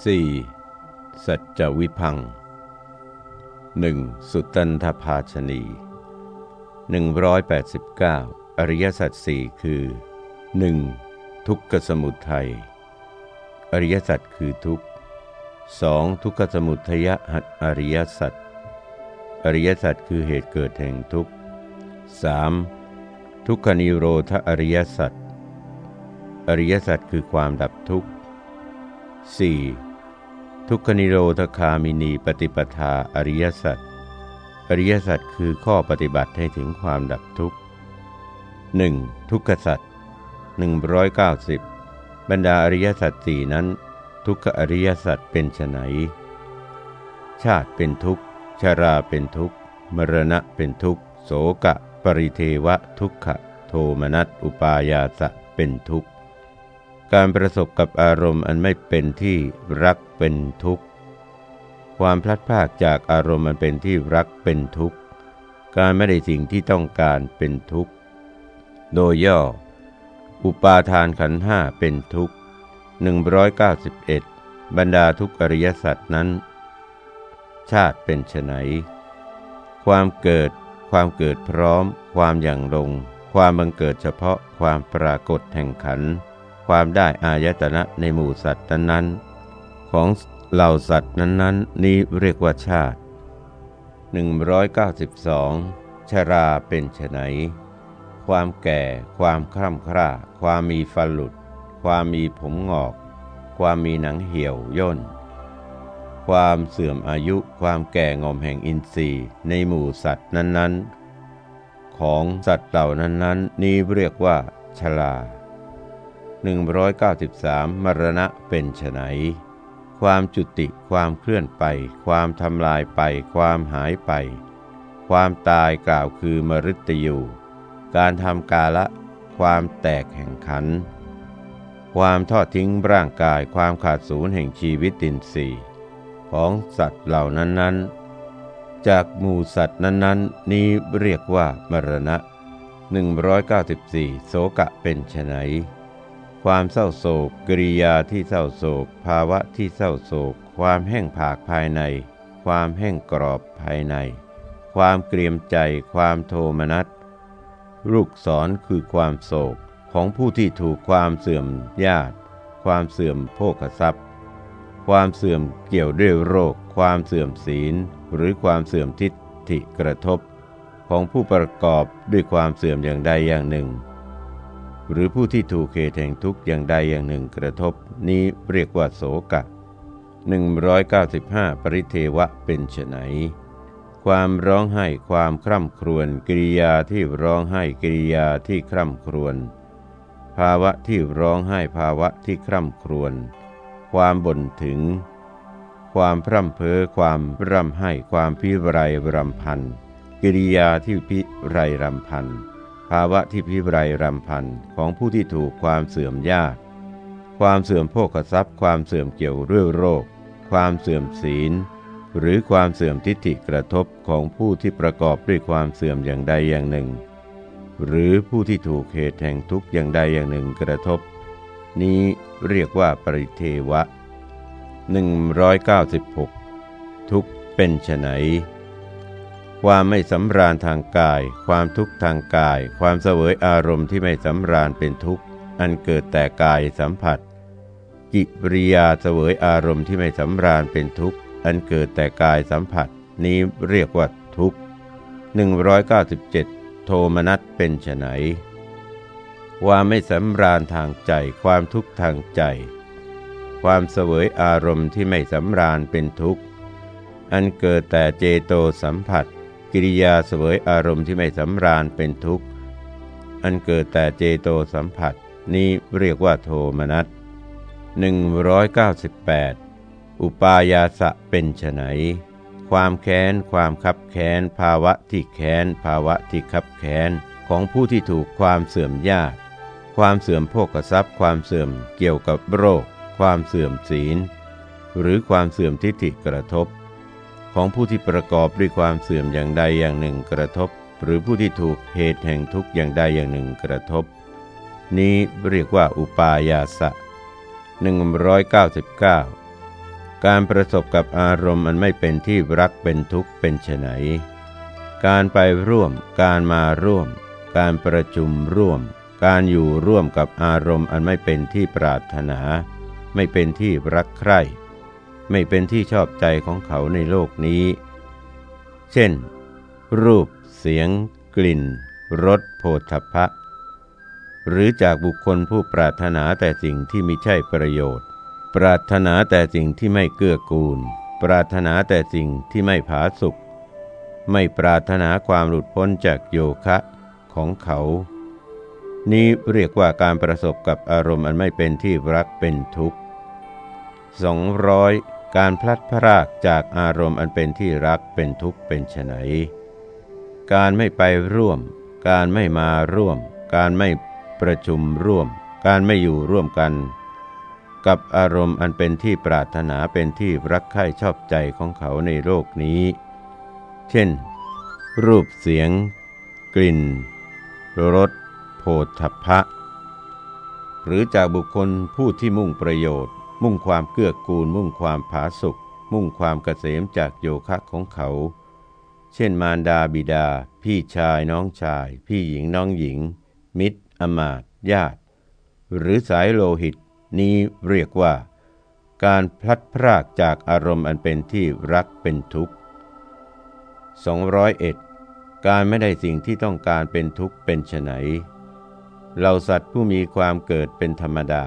4. สัจวิพังหนึ่งสุตตันทภาชนี189 อริยสัจสี่คือ 1. ทุกขสมุทัย อริยสัจคือทุกข์ 2. ทุกขสมุทัยหัตอริยสัจอริยสัจคือเหตุเกิดแห่งทุกข์ 3. ทุกขนิโรธอริยสัจอริยสัจคือความดับทุกข์ 4. ทุกขนิโรธคามินีปฏิปทาอริยสัจอริยสัจคือข้อปฏิบัติให้ถึงความดับทุกข์ 1. ทุกขสัจ190 บรรดาอริยสัจสี่นั้น ทุกขอริยสัจเป็นไฉนชาติเป็นทุกข์ชาราเป็นทุกข์ มรณะเป็นทุกข์ โสกะ ปริเทวะทุกขะ โทมนัสอุปายาสะเป็นทุกข์ การประสบกับอารมณ์อันไม่เป็นที่รักเป็นทุกข์ ความพลัดพรากจากอารมณ์อันเป็นที่รักเป็นทุกข์ การไม่ได้สิ่งที่ต้องการเป็นทุกข์ โดยย่อ อุปาทานขันห้าเป็นทุกข์ 191 บรรดาทุกอริยสัจนั้น ชาติเป็นไฉนความเกิด ความเกิดพร้อม ความอย่างลง ความบังเกิดเฉพาะความปรากฏแห่งขันธ์ ความได้อายตนะในหมู่สัตว์นั้นๆของเหล่าสัตว์นั้นๆ นี้เรียกว่าชาติ 192 ชราเป็นไฉนความแก่ ความคร่ำคร่า ความมีฟันหลุด ความมีผมงอก ความมีหนังเหี่ยวย่น ความเสื่อมอายุ ความแก่งอมแห่งอินทรีย์ในหมู่สัตว์นั้นๆ ของสัตว์เหล่านั้นๆ นี้เรียกว่าชรา 193 มรณะเป็นไฉนความจุติความเคลื่อนไป ความทำลายไป ความหายไป ความตายกล่าวคือมฤตยูการทำกาละ ความแตกแห่งขัน ความทอดทิ้งร่างกายความขาดสูญแห่งชีวิตตินสีของสัตว์เหล่านั้นๆ จากหมู่สัตว์นั้นๆ นี้เรียกว่ามรณะ 194 โสกะเป็นไฉน ความเศร้าโศกกริยาที่เศร้าโศก ภาวะที่เศร้าโศก ความแห้งผากภายใน ความแห้งกรอบภายใน ความเกรียมใจ ความโทมนัสลูกศรคือความโศกของผู้ที่ถูกความเสื่อมญาติ ความเสื่อมโภคทรัพย์ ความเสื่อมเกี่ยวด้วยโรค ความเสื่อมศีล หรือความเสื่อมทิฏฐิกระทบ ของผู้ประกอบด้วยความเสื่อมอย่างใดอย่างหนึ่ง หรือผู้ที่ถูกเหตุแห่งทุกข์อย่างใดอย่างหนึ่งกระทบ นี้เรียกว่าโสกะ 195 ปริเทวะเป็นไฉนความร้องไห้ความคร่ำครวญกิริยาที่ร้องไห้กิริยาที่คร่ำครวญภาวะที่ร้องไห้ภาวะที่คร่ำครวญความบ่นถึง ความพร่ำเพ้อความร่ำไห้ความพิไรรำพันกิริยาที่พิไรรำพัน ภาวะที่พิไรรำพันของผู้ที่ถูกความเสื่อมยากความเสื่อมโภคทรัพย์ ความเสื่อมเกี่ยวเรื่องโรค ความเสื่อมศีล หรือความเสื่อมทิฏฐิกระทบของผู้ที่ประกอบด้วยความเสื่อมอย่างใดอย่างหนึ่ง หรือผู้ที่ถูกเหตุแห่งทุกข์อย่างใดอย่างหนึ่งกระทบ นี้เรียกว่าปริเทวะ 196 ทุกเป็นไฉน ความไม่สำราญทางกาย ความทุกข์ทางกาย ความเสวยอารมณ์ที่ไม่สำราญเป็นทุกข์ อันเกิดแต่กายสัมผัส กิริยาเสวยอารมณ์ที่ไม่สำราญเป็นทุกข์ อันเกิดแต่กายสัมผัส นี้เรียกว่าทุกข์197 โทมนัสเป็นไฉนความไม่สำราญทางใจ ความทุกข์ทางใจ ความเสวยอารมณ์ที่ไม่สำราญเป็นทุกข์ อันเกิดแต่เจโตสัมผัส กิริยาเสวยอารมณ์ที่ไม่สำราญเป็นทุกข์ อันเกิดแต่เจโตสัมผัส นี้เรียกว่าโทมนัส198 อุปายาสะเป็นไนความแค้น ความคับแค้น ภาวะที่แค้น ภาวะที่คับแค้น ของผู้ที่ถูกความเสื่อมยาก ความเสื่อมโภคทรัพย์ ความเสื่อมเกี่ยวกับโรค ความเสื่อมศีล หรือความเสื่อมทิฏฐิกระทบ ของผู้ที่ประกอบด้วยความเสื่อมอย่างใดอย่างหนึ่งกระทบ หรือผู้ที่ถูกเหตุแห่งทุกข์อย่างใดอย่างหนึ่งกระทบ นี้เรียกว่าอุปายาสะ199 การประสบกับอารมณ์อันไม่เป็นที่รักเป็นทุกข์เป็นไฉนการไปร่วม การมาร่วม การประชุมร่วม การอยู่ร่วมกับอารมณ์อันไม่เป็นที่ปรารถนา ไม่เป็นที่รักใคร่ ไม่เป็นที่ชอบใจของเขาในโลกนี้ เช่น รูป เสียง กลิ่น รสโผฏฐัพพะ หรือจากบุคคลผู้ปรารถนาแต่สิ่งที่มิใช่ประโยชน์ ปรารถนาแต่สิ่งที่ไม่เกื้อกูล ปรารถนาแต่สิ่งที่ไม่ผาสุกไม่ปรารถนาความหลุดพ้นจากโยคะของเขา นี้เรียกว่าการประสบกับอารมณ์อันไม่เป็นที่รักเป็นทุกข์สองร้อย การพลัดพรากจากอารมณ์อันเป็นที่รักเป็นทุกข์เป็นไฉนการไม่ไปร่วม การไม่มาร่วม การไม่ประชุมร่วม การไม่อยู่ร่วมกัน กับอารมณ์อันเป็นที่ปรารถนาเป็นที่รักใคร่ชอบใจของเขาในโลกนี้ เช่น รูปเสียง กลิ่นรสโผฏฐัพพะ หรือจากบุคคลผู้ที่มุ่งประโยชน์ มุ่งความเกื้อกูล มุ่งความผาสุกมุ่งความเกษมจากโยคะของเขา เช่นมารดาบิดา พี่ชายน้องชาย พี่หญิงน้องหญิง มิตร อมาตญาติ หรือสายโลหิต นี้เรียกว่า การพลัดพรากจากอารมณ์อันเป็นที่รักเป็นทุกข์ 201 การไม่ได้สิ่งที่ต้องการเป็นทุกข์เป็นไฉนเราสัตว์ผู้มีความเกิดเป็นธรรมดา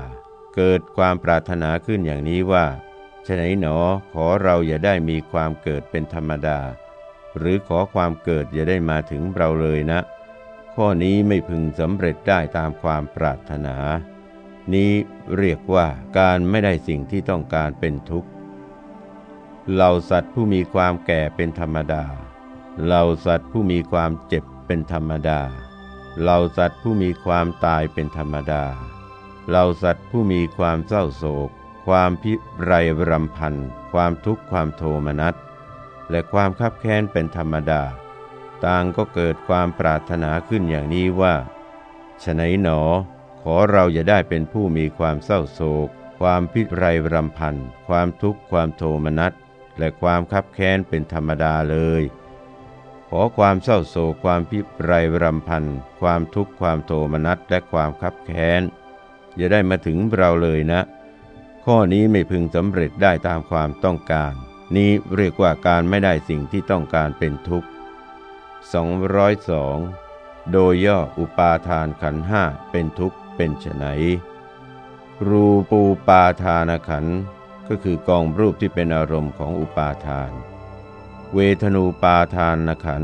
เกิดความปรารถนาขึ้นอย่างนี้ว่าฉไหนหนอขอเราอย่าได้มีความเกิดเป็นธรรมดา หรือขอความเกิดอย่าได้มาถึงเราเลยนะ ข้อนี้ไม่พึงสำเร็จได้ตามความปรารถนา นี้เรียกว่าการไม่ได้สิ่งที่ต้องการเป็นทุกข์เราสัตว์ผู้มีความแก่เป็นธรรมดาเราสัตว์ผู้มีความเจ็บเป็นธรรมดาเราสัตว์ผู้มีความตายเป็นธรรมดา เราสัตว์ผู้มีความเศร้าโศก ความพิไรรำพัน ความทุกข์ความโทมนัส และความคับแค้นเป็นธรรมดา ต่างก็เกิดความปรารถนาขึ้นอย่างนี้ว่าฉไนหนอ ขอเราอย่าได้เป็นผู้มีความเศร้าโศก ความพิไรรำพัน ความทุกข์ความโทมนัส และความคับแค้นเป็นธรรมดาเลย ขอความเศร้าโศก ความพิไรรำพัน ความทุกข์ความโทมนัส และความคับแค้น อย่าได้มาถึงเราเลยนะ ข้อนี้ไม่พึงสำเร็จได้ตามความต้องการ นี้เรียกว่าการไม่ได้สิ่งที่ต้องการเป็นทุกข์ 202 โดยย่ออุปาทานขันห้าเป็นทุกข์เป็นไฉนรูปูปาทานขันก็คือกองรูปที่เป็นอารมณ์ของอุปาทาน เวทนูปาทานขัน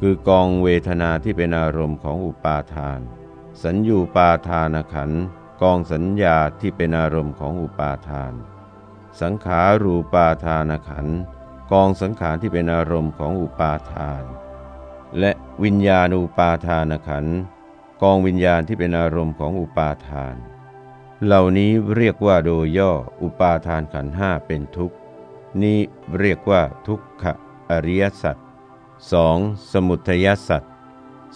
คือกองเวทนาที่เป็นอารมณ์ของอุปาทาน สัญญูปาทานขัน กองสัญญาที่เป็นอารมณ์ของอุปาทาน สังขารูปาทานขันกองสังขารที่เป็นอารมณ์ของอุปาทาน และวิญญาณูปาทานขันกองวิญญาณที่เป็นอารมณ์ของอุปาทาน เหล่านี้เรียกว่าโดยย่ออุปาทานขันห้าเป็นทุกข์ นี้เรียกว่าทุกขอริยสัจสองสมุทยสัจ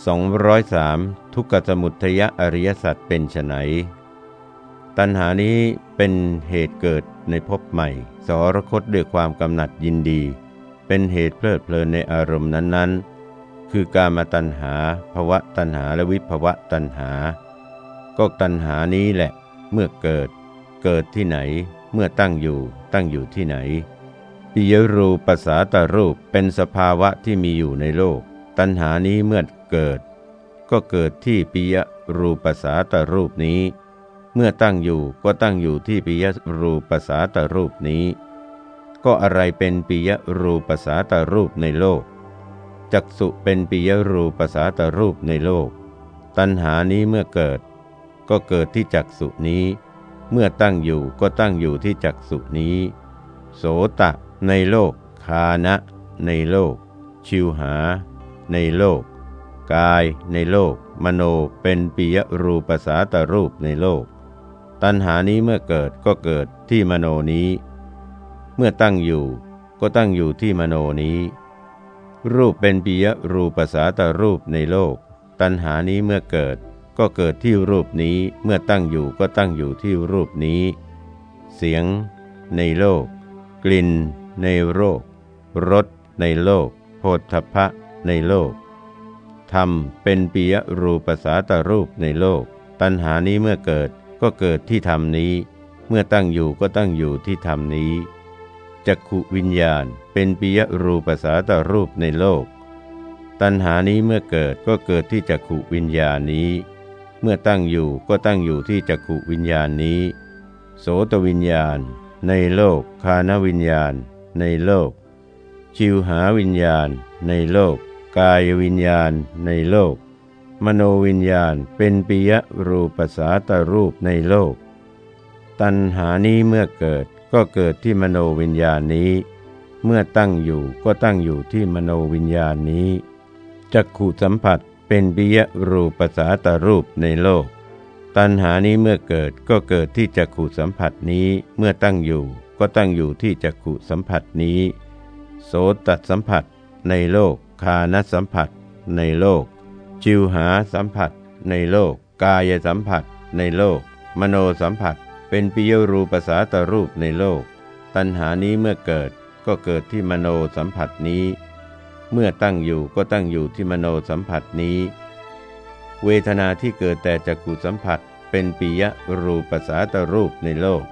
สองร้อยสามทุกขสมุทยอริยสัจเป็นไฉน ตัณหานี้เป็นเหตุเกิดในภพใหม่ สรคตด้วยความกำหนัดยินดี เป็นเหตุเพลิดเพลินในอารมณ์นั้นๆ คือการมาตัณหาภวะตัณหาและวิภวะตัณหา ก็ตัณหานี้แหละ เมื่อเกิด เกิดที่ไหน เมื่อตั้งอยู่ ตั้งอยู่ที่ไหนปิยรูปสาตรูปเป็นสภาวะที่มีอยู่ในโลก ตัณหานี้เมื่อเกิด ก็เกิดที่ปิยรูปสาตรูปนี้ เมื่อตั้งอยู่ก็ตั้งอยู่ที่ปิยรูปสาตรูปนี้ ก็อะไรเป็นปิยรูปสาตรูปในโลก จักสุเป็นปิยรูปสาตรูปในโลก ตัณหานี้เมื่อเกิด ก็เกิดที่จักสุนี้ เมื่อตั้งอยู่ก็ตั้งอยู่ที่จักสุนี้ โสตะในโลก คานะ ในโลก ชิวหา ในโลก กายในโลก มโนเป็นปิยรูปสาตรูปในโลก ตัณหานี้เมื่อเกิดก็เกิดที่มโนนี้ เมื่อตั้งอยู่ก็ตั้งอยู่ที่มโนนี้ รูปเป็นปิยรูปสาตรูปในโลก ตัณหานี้เมื่อเกิดก็เกิดที่รูปนี้ เมื่อตั้งอยู่ก็ตั้งอยู่ที่รูปนี้ เสียง ในโลก กลิ่น ในโลกรสในโลกโพธพะในโลกธรรมเป็นปิยรูปสาตรูปในโลก ตัณหานี้เมื่อเกิด ก็เกิดที่ธรรมนี้ เมื่อตั้งอยู่ก็ตั้งอยู่ที่ธรรมนี้จักขุวิญญาณ เป็นปิยรูปสาตรูปในโลก ตัณหานี้เมื่อเกิดก็เกิดที่จักขุวิญญาณนี้ เมื่อตั้งอยู่ก็ตั้งอยู่ที่จักขุวิญญาณนี้ โสตวิญญาณ ในโลกคานวิญญาณ ในโลก ชิวหาวิญญาณ ในโลก กายวิญญาณ ในโลก มโนวิญญาณเป็นปิยรูปสาตรูปในโลก ตัณหานี้เมื่อเกิดก็เกิดที่มโนวิญญาณนี้ เมื่อตั้งอยู่ก็ตั้งอยู่ที่มโนวิญญาณนี้จักขู่สัมผัสเป็นปิยรูปสาตรูปในโลก ตัณหานี้เมื่อเกิดก็เกิดที่จักขู่สัมผัสนี้เมื่อตั้งอยู่ก็ตั้งอยู่ที่จักขู่สัมผัสนี้ โสตสัมผัสในโลกคานสัมผัสในโลก จิวหาสัมผัสในโลก กายสัมผัสในโลก มโนสัมผัส เป็นปิยรูปสาตรูปในโลก ตัณหานี้เมื่อเกิดก็เกิดที่มโนสัมผัสนี้ เมื่อตั้งอยู่ก็ตั้งอยู่ที่มโนสัมผัสนี้ เวทนาที่เกิดแต่จักขุสัมผัส เป็นปิยรูปสาตรูปในโลก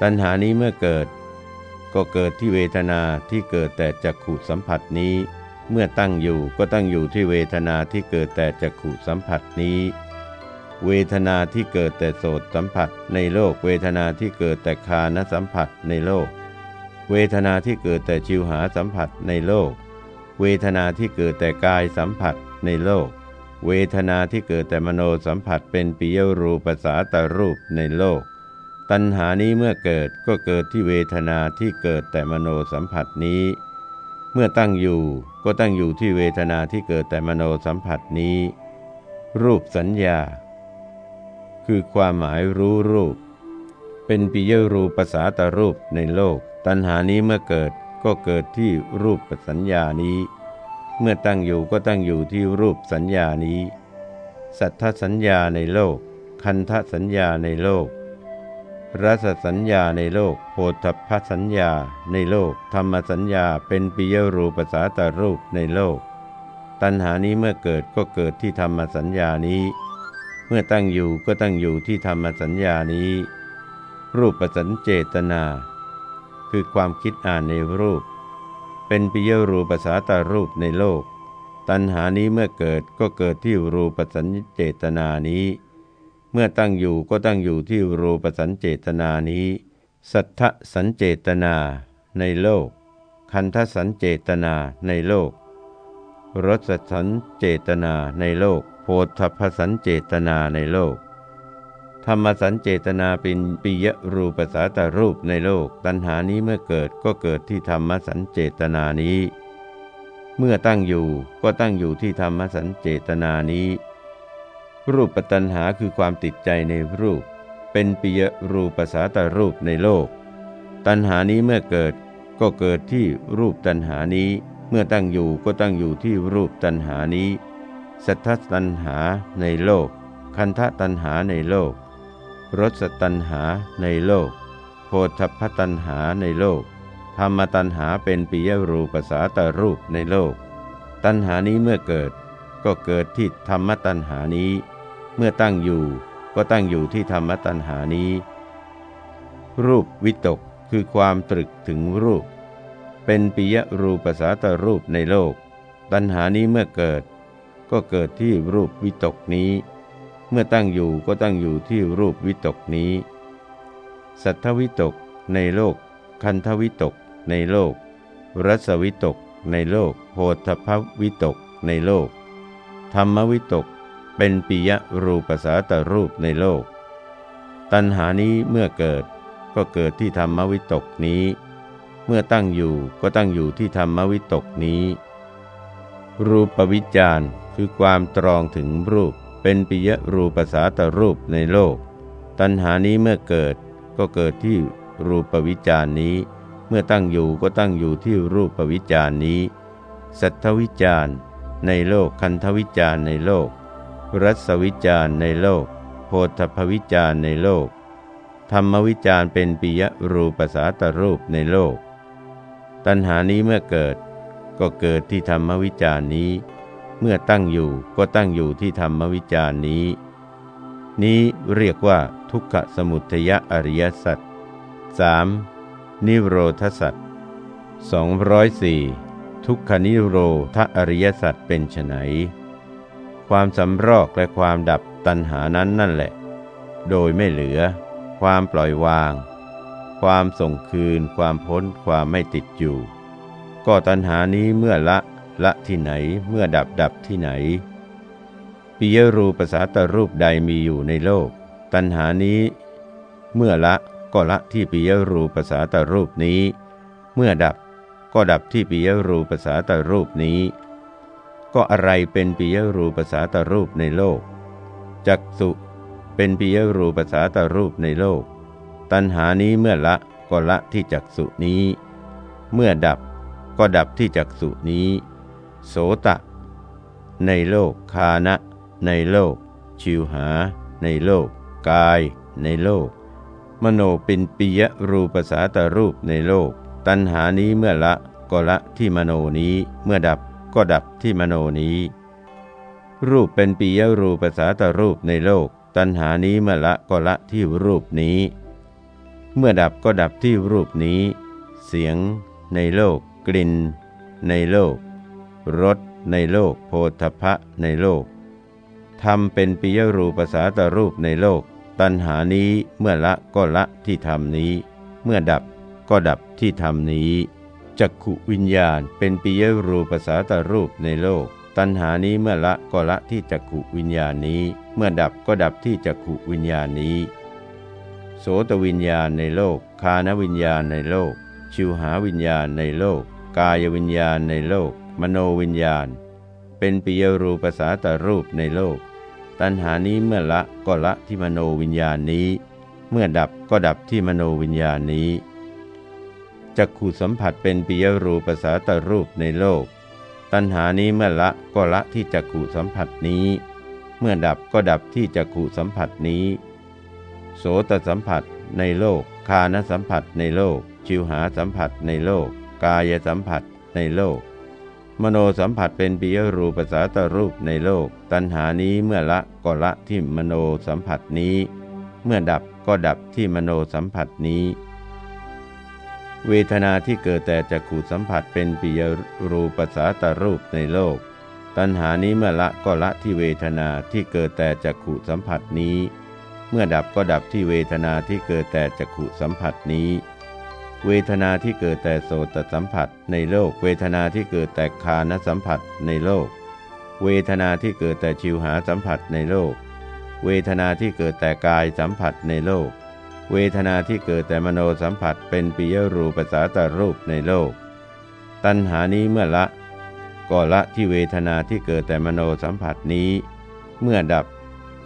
ตัณหานี้เมื่อเกิด ก็เกิดที่เวทนาที่เกิดแต่จักขุสัมผัสนี้ เมื่อตั้งอยู่ก็ตั้งอยู่ที่เวทนาที่เกิดแต่จักขุสัมผัสนี้ เวทนาที่เกิดแต่โสตสัมผัสในโลก เวทนาที่เกิดแต่คานสัมผัสในโลก เวทนาที่เกิดแต่ชิวหาสัมผัสในโลก เวทนาที่เกิดแต่กายสัมผัสในโลก เวทนาที่เกิดแต่มโนสัมผัสเป็นปิยรูปสาตรูปในโลก ตัณหานี้เมื่อเกิดก็เกิดที่เวทนาที่เกิดแต่มโนสัมผัสนี้ เมื่อตั้งอยู่ ก็ตั้งอยู่ที่เวทนาที่เกิดแต่มโนสัมผัสนี้ รูปสัญญา คือความหมายรู้รูป เป็นปิยรูปภาษาตรูปในโลก ตัณหานี้เมื่อเกิดก็เกิดที่รูปสัญญานี้ เมื่อตั้งอยู่ก็ตั้งอยู่ที่รูปสัญญานี้ สัทธสัญญาในโลก คันทสัญญาในโลก รสสัญญาในโลกโพธพสัญญาในโลก ธรรมสัญญาเป็นปิยรูปภาษาตรูปในโลก ตัณหานี้เมื่อเกิดก็เกิดที่ธรรมสัญญานี้ เมื่อตั้งอยู่ก็ตั้งอยู่ที่ธรรมสัญญานี้ รูปประสัญเจตนา คือความคิดอ่านในรูป เป็นปิยรูปภาษาตารูปในโลก ตัณหานี้เมื่อเกิดก็เกิดที่รูปสัญเจตนานี้ มื่อตั้งอยู่ก็ตั้งอยู่ที่รูปสัญเจตนานี้ สัทธสัญเจตนาในโลก คันทสัญเจตนาในโลกรสสัญเจตนาในโลก โพธพสัญเจตนาในโลก ธรรมสัญเจตนาเป็นปิยรูปสาตรูปในโลก ตัณหานี้เมื่อเกิดก็เกิดที่ธรรมสัญเจตนานี้ เมื่อตั้งอยู่ก็ตั้งอยู่ที่ธรรมสัญเจตนานี้ รูปตัณหาคือความติดใจในรูป เป็นปิยรูปสาตรูปในโลก ตัณหานี้เมื่อเกิดก็เกิดที่รูปตัณหานี้ เมื่อตั้งอยู่ก็ตั้งอยู่ที่รูปตัณหานี้สัทธตัณหาในโลก คันธตัณหาในโลกรสตัณหาในโลกโพธพตัณหาในโลก ธรรมตัณหาเป็นปิยรูปสาตรูปในโลก ตัณหานี้เมื่อเกิด ก็เกิดที่ธรรมตัณหานี้ เมื่อตั้งอยู่ก็ตั้งอยู่ที่ธรรมตัณหานี้ รูปวิตกคือความตรึกถึงรูป เป็นปิยรูปสาตรูปในโลก ตัณหานี้เมื่อเกิด ก็เกิดที่รูปวิตกนี้ เมื่อตั้งอยู่ก็ตั้งอยู่ที่รูปวิตกนี้ สัทธวิตกในโลก คันธวิตกในโลก รัศวิตกในโลกโพธพวิตกในโลก ธรรมวิตก เป็นปิยรูปสาตรูปในโลก ตัณหานี้เมื่อเกิดก็เกิดที่ธรรมวิตกนี้ เมื่อตั้งอยู่ก็ตั้งอยู่ที่ธรรมวิตกนี้ รูปวิจารคือความตรองถึงรูป เป็นปิยรูปสาตรูปในโลก ตัณหานี้เมื่อเกิดก็เกิดที่รูปวิจารนี้ เมื่อตั้งอยู่ก็ตั้งอยู่ที่รูปวิจารนี้ สัทธวิจารในโลกคันธวิจารในโลก รัศวิจารในโลก โพธพวิจารในโลก ธรรมวิจารเป็นปิยรูปสาตรูปในโลก ตัณหานี้เมื่อเกิดก็เกิดที่ธรรมวิจารนี้ เมื่อตั้งอยู่ก็ตั้งอยู่ที่ธรรมวิจารนี้ นี้เรียกว่าทุกขสมุทยอริยสัจ 3. นิโรธสัจ204 ทุกขนิโรธอริยสัจเป็นไฉน ความสำรอกและความดับตัณหานั้นนั่นแหละ โดยไม่เหลือ ความปล่อยวาง ความส่งคืน ความพ้น ความไม่ติดอยู่ ก็ตัณหานี้เมื่อละละที่ไหนเมื่อดับดับที่ไหน ปิยรูปสาตรูปใดมีอยู่ในโลก ตัณหานี้ เมื่อละก็ละที่ปิยรูปสาตรูปนี้ เมื่อดับก็ดับที่ปิยรูปสาตรูปนี้ ก็อะไรเป็นปิยรูปภาษาตรูปในโลก จักสุเป็นปิยรูปภาษาตรูปในโลก ตัณหานี้เมื่อละก็ละที่จักสุนี้ เมื่อดับก็ดับที่จักสุนี้ โสตะ ในโลกคานะ ในโลก ชิวหา ในโลก กาย ในโลก มโนเป็นปิยรูปภาษาตรูปในโลก ตัณหานี้เมื่อละก็ละที่มโนนี้เมื่อดับ ก็ดับที่มโนนี้ รูปเป็นปียรูปภาษาตรูปในโลก ตัณหานี้เมื่อละก็ละที่รูปนี้ เมื่อดับก็ดับที่รูปนี้ เสียง ในโลก กลิ่น ในโลกรสในโลก โพธพะในโลกธรรมเป็นปิยรูปภาษาตรูปในโลก ตัณหานี้เมื่อละก็ละที่ธรรมนี้ เมื่อดับก็ดับที่ธรรมนี้ จักขุวิญญาณ เป็นปิยรูปสาตรูปในโลก ตัณหานี้เมื่อละก็ละที่จักขุวิญญาณนี้ เมื่อดับก็ดับที่จักขุวิญญาณนี้ โสตวิญญาณในโลก คานวิญญาณในโลก ชิวหาวิญญาณในโลก กายวิญญาณในโลก มโนวิญญาณ เป็นปิยรูปสาตรูปในโลก ตัณหานี้เมื่อละก็ละที่มโนวิญญาณนี้ เมื่อดับก็ดับที่มโนวิญญาณนี้ จักขู่สัมผัสเป็นปิยรูปสาตรูปในโลก ตัณหานี้เมื่อละก็ละที่จักขู่สัมผัสนี้ เมื่อดับก็ดับที่จักขู่สัมผัสนี้ โสตสัมผัสในโลก คานสัมผัสในโลก ชิวหาสัมผัสในโลก กายสัมผัสในโลก มโนสัมผัสเป็นปิยรูปสาตรูปในโลก ตัณหานี้เมื่อละก็ละที่มโนสัมผัสนี้ เมื่อดับก็ดับที่มโนสัมผัสนี้ เวทนาที่เกิดแต่จักขูสัมผัสเป็นปิยรูปสาตรูปในโลก ตัณหานี้เมื่อละก็ละที่เวทนาที่เกิดแต่จักขูสัมผัสนี้ เมื่อดับก็ดับที่เวทนาที่เกิดแต่จักขูสัมผัสนี้ เวทนาที่เกิดแต่โสตสัมผัสในโลก เวทนาที่เกิดแต่คานสัมผัสในโลก เวทนาที่เกิดแต่ชิวหาสัมผัสในโลก เวทนาที่เกิดแต่กายสัมผัสในโลก เวทนาที่เกิดแต่มโนสัมผัสเป็นปิยรูปสาตรูปในโลก ตัณหานี้เมื่อละก็ละที่เวทนาที่เกิดแต่มโนสัมผัสนี้ เมื่อดับ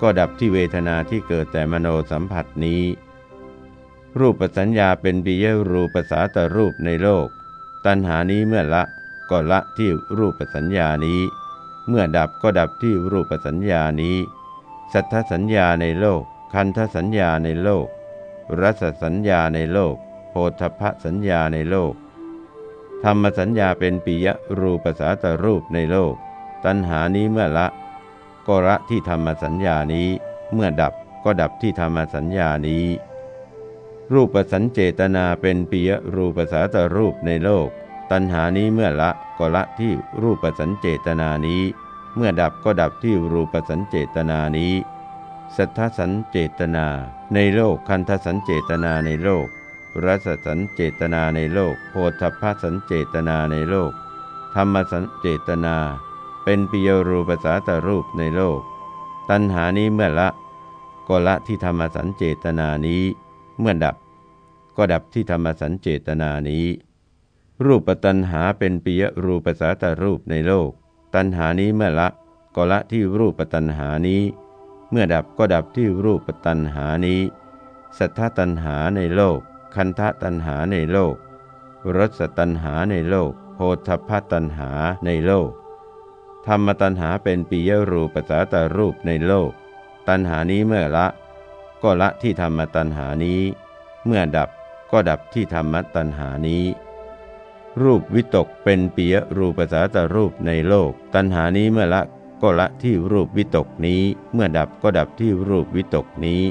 ก็ดับที่เวทนาที่เกิดแต่มโนสัมผัสนี้ รูปสัญญาเป็นปิยรูปสาตรูปในโลก ตัณหานี้เมื่อละก็ละที่รูปสัญญานี้ เมื่อดับก็ดับที่รูปสัญญานี้ สัทธสัญญาในโลก คันธสัญญาในโลก รัสสัญญาในโลก โพธพสัญญาในโลก ธรรมสัญญาเป็นปิยรูปสาตรูปในโลก ตัณหานี้เมื่อละ ก็ละที่ธรรมสัญญานี้ เมื่อดับก็ดับที่ธรรมสัญญานี้ รูปสัญเจตนาเป็นปิยรูปสาตรูปในโลก ตัณหานี้เมื่อละก็ละที่รูปสัญเจตนานี้ เมื่อดับก็ดับที่รูปสัญเจตนานี้ สัทธสัญเจตนา ในโลกคันธสัญเจตนาในโลกรัสสัญเจตนาในโลก โพธพสัญเจตนาในโลก ธรรมสัญเจตนา เป็นปิยรูปสาตรูปในโลก ตัณหานี้เมื่อละ ก็ละที่ธรรมสัญเจตนานี้ เมื่อดับ ก็ดับที่ธรรมสัญเจตนานี้ รูปตัณหาเป็นปิยรูปสาตรูปในโลก ตัณหานี้เมื่อละ ก็ละที่รูปตัณหานี้ เมื่อดับก็ดับที่รูปตัณหานี้ สัทธตัณหาในโลก คันธตัณหาในโลก รสตัณหาในโลก โพธพตัณหาในโลก ธรรมตัณหาเป็นปิยรูปสาตรูปในโลก ตัณหานี้เมื่อละ ก็ละที่ธรรมตัณหานี้ เมื่อดับก็ดับที่ธรรมตัณหานี้ รูปวิตกเป็นปียรูปสาตรูปในโลก ตัณหานี้เมื่อละ ก็ละที่รูปวิตกนี้ เมื่อดับก็ดับที่รูปวิตกนี้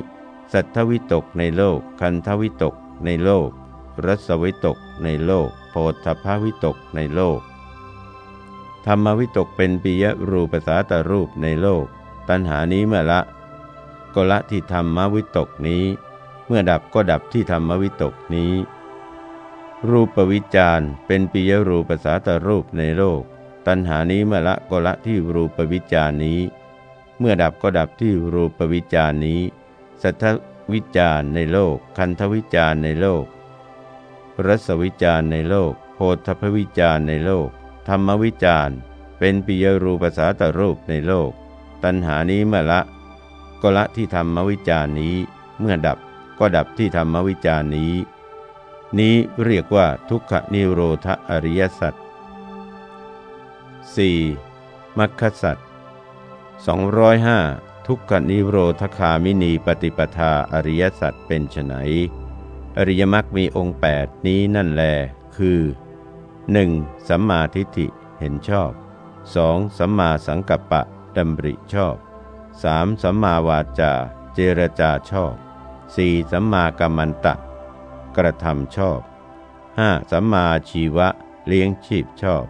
สัทธวิตกในโลก คันทวิตกในโลกรสวิตกในโลก โพธพาวิตกในโลก ธรรมวิตกเป็นปิยรูปสาตรูปในโลก ตัณหานี้เมื่อละ ก็ละที่ธรรมวิตกนี้ เมื่อดับก็ดับที่ธรรมวิตกนี้ รูปวิจารเป็นปิยรูปสาตรูปในโลก ตัณหานี้เมื่อละก็ละที่รูปวิจารนี้ เมื่อดับก็ดับที่รูปวิจารนี้ สัทธวิจารในโลก คันธวิจารในโลก รสวิจารในโลก โพธพวิจารในโลก ธรรมวิจารเป็นปิยรูปสาตรูปในโลก ตัณหานี้เมื่อละ ก็ละที่ธรรมวิจารนี้ เมื่อดับก็ดับที่ธรรมวิจารนี้ นี้เรียกว่าทุกขนิโรธอริยสัจ 4. มัคคสัจ205ทุกขนิโรธคามินีปฏิปทาอริยสัจเป็นไฉนอริยมรรคมีองค์ 8 นี้นั่นแล คือ 1. สัมมาทิฏฐิเห็นชอบ 2. สัมมาสังกัปปะดำริชอบ 3. สัมมาวาจา เจรจาชอบ 4. สัมมากัมมันตะ กระทำชอบ 5. สัมมาชีวะเลี้ยงชีพชอบ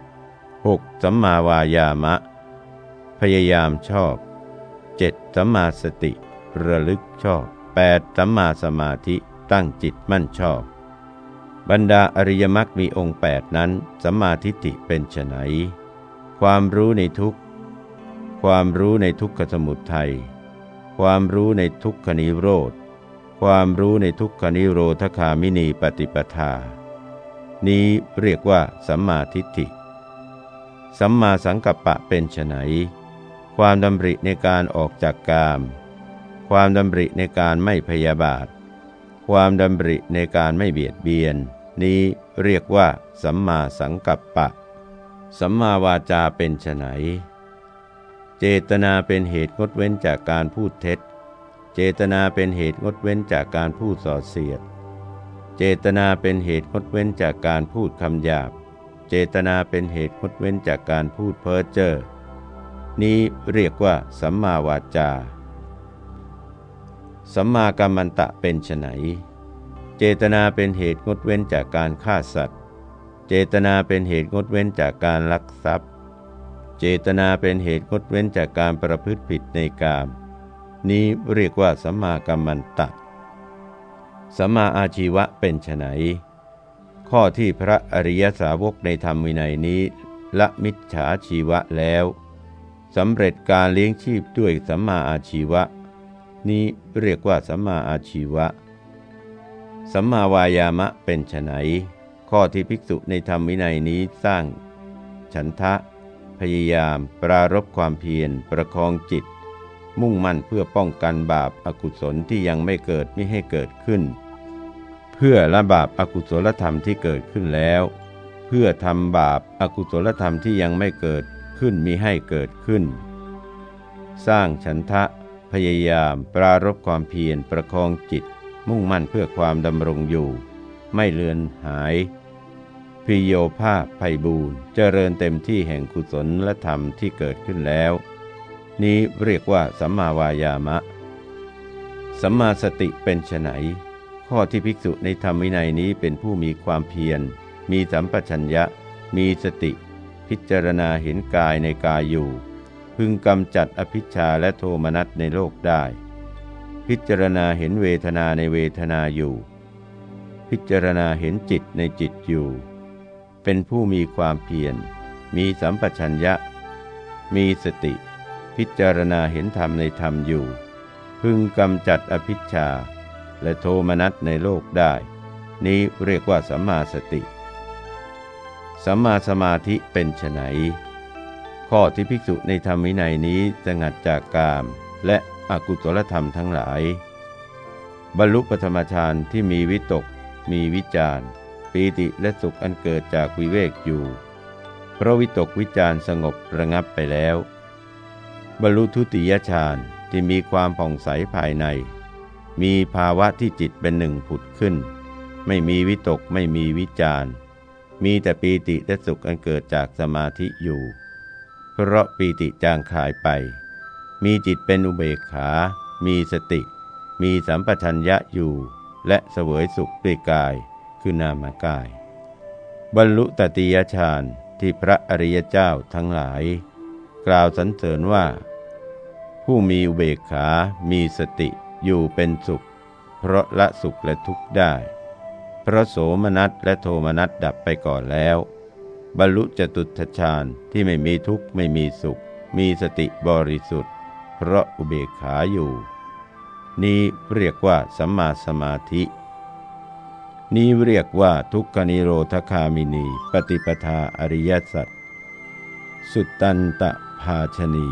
6. สัมมาวายามะ พยายามชอบ 7. สัมมาสติ ระลึกชอบ 8. สัมมาสมาธิตั้งจิตมั่นชอบ บรรดาอริยมรรคมีองค์ 8 นั้นสัมมาทิฏฐิเป็นไฉนความรู้ในทุกความรู้ในทุกขสมุทัยความรู้ในทุกขนิโรธ ความรู้ในทุกขนิโรธคามินีปฏิปทา นี้เรียกว่าสัมมาทิฏฐิ สัมมาสังกัปปะเป็นไฉนความดำริในการออกจากกาม ความดำริในการไม่พยาบาท ความดำริในการไม่เบียดเบียน นี้เรียกว่า สัมมาสังกัปปะ สัมมาวาจาเป็นไฉนเจตนาเป็นเหตุงดเว้นจากการพูดเท็จ เจตนาเป็นเหตุงดเว้นจากการพูดส่อเสียด เจตนาเป็นเหตุงดเว้นจากการพูดคำหยาบ เจตนาเป็นเหตุงดเว้นจากการพูดเพ้อเจ้อนี้เรียกว่า สัมมาวาจา สัมมากัมมันตะเป็นไฉนเจตนาเป็นเหตุงดเว้นจากการฆ่าสัตว์ เจตนาเป็นเหตุงดเว้นจากการลักทรัพย์ เจตนาเป็นเหตุงดเว้นจากการประพฤติผิดในกาม นี้เรียกว่าสัมมากัมมันตะสัมมาอาชีวะเป็นไฉน ข้อที่พระอริยสาวกในธรรมวินัยนี้ละมิจฉาชีวะแล้วสำเร็จการเลี้ยงชีพด้วยสัมมาอาชีวะ นี้เรียกว่าสัมมาอาชีวะ สัมมาวายามะเป็นไนข้อที่ภิกษุในธรรมวินัยนี้สร้าง ฉันทะ พยายาม ปรารบความเพียร ประคองจิต มุ่งมั่นเพื่อป้องกันบาปอากุศลที่ยังไม่เกิดไม่ให้เกิดขึ้น พื่อละบาปอากุศลธรรมที่เกิดขึ้นแล้ว เพื่อทำบาปอากุศลธรรมที่ยังไม่เกิดขึ้นมิให้เกิดขึ้น สร้างฉันทะ พยายามปรารบความเพียรประคองจิต มุ่งมั่นเพื่อความดำรงอยู่ ไม่เลือนหายพิโยภาพไพบูรเจริญเต็มที่แห่งกุศลและธรรมที่เกิดขึ้นแล้ว นี้เรียกว่าสัมมาวายามะ สัมมาสติเป็นไฉน ข้อที่ภิกษุในธรรมวินัยนี้เป็นผู้มีความเพียร มีสัมปชัญญะ มีสติ พิจารณาเห็นกายในกายอยู่ พึงกำจัดอภิชาและโทมนัสในโลกได้ พิจารณาเห็นเวทนาในเวทนาอยู่ พิจารณาเห็นจิตในจิตอยู่ เป็นผู้มีความเพียร มีสัมปชัญญะ มีสติ พิจารณาเห็นธรรมในธรรมอยู่ พึงกำจัดอภิชา และโทมนัสในโลกได้ นี้เรียกว่าสัมมาสติ สัมมาสมาธิเป็นไฉนข้อที่ภิกษุในธรรมวินัยนี้สงัดจากกาม และอกุศลธรรมทั้งหลาย บรรลุปธรรมฌานที่มีวิตก มีวิจารปีติและสุขอันเกิดจากวิเวกอยู่เพราะวิตกวิจารสงบระงับไปแล้ว บรรลุทุติยฌานที่มีความผ่องใสภายใน มีภาวะที่จิตเป็นหนึ่งผุดขึ้น ไม่มีวิตกไม่มีวิจารมีแต่ปีติและสุขอันเกิดจากสมาธิอยู่ เพราะปีติจางคลายไป มีจิตเป็นอุเบกขา มีสติ มีสัมปชัญญะอยู่ และเสวยสุขด้วยกาย คือนามกาย บรรลุตติยฌานที่พระอริยเจ้าทั้งหลาย กล่าวสรรเสริญว่า ผู้มีอุเบกขา มีสติ อยู่เป็นสุข เพราะละสุขและทุกข์ได้ เพราะโสมนัสและโทมนัสดับไปก่อนแล้ว บรรลุจตุตฌานที่ไม่มีทุกข์ไม่มีสุข มีสติบริสุทธิ์ เพราะอุเบกขาอยู่ นี้เรียกว่าสัมมาสมาธิ นี้เรียกว่าทุกขนิโรธคามินี ปฏิปทาอริยสัจสุตตันตภาชนี